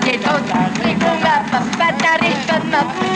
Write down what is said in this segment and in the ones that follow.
Get out, get out, get out, get out, get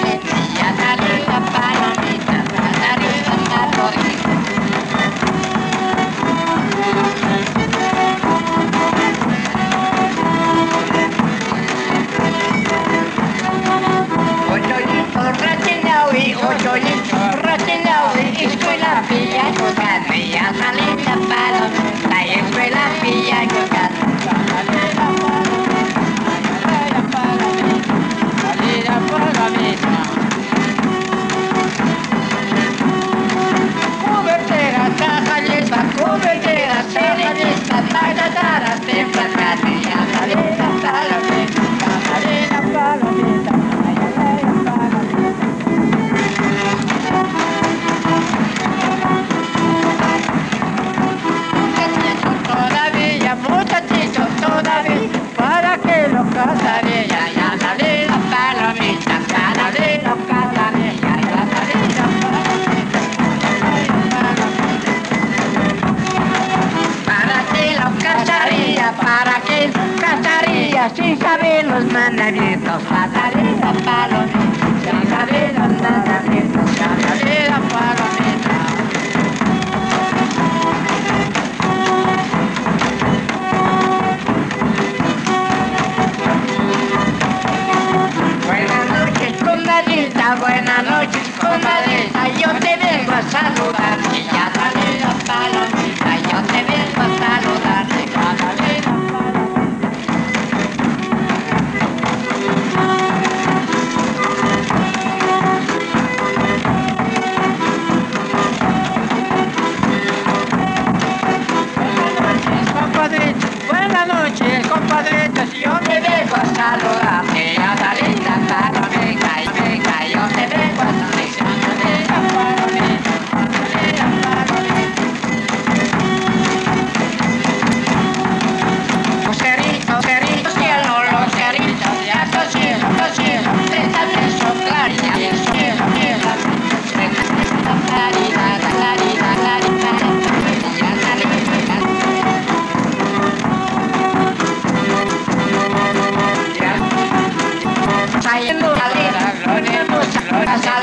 ¿para qué? Catarina, sin saber los mandamientos, Catarina, para los... Saya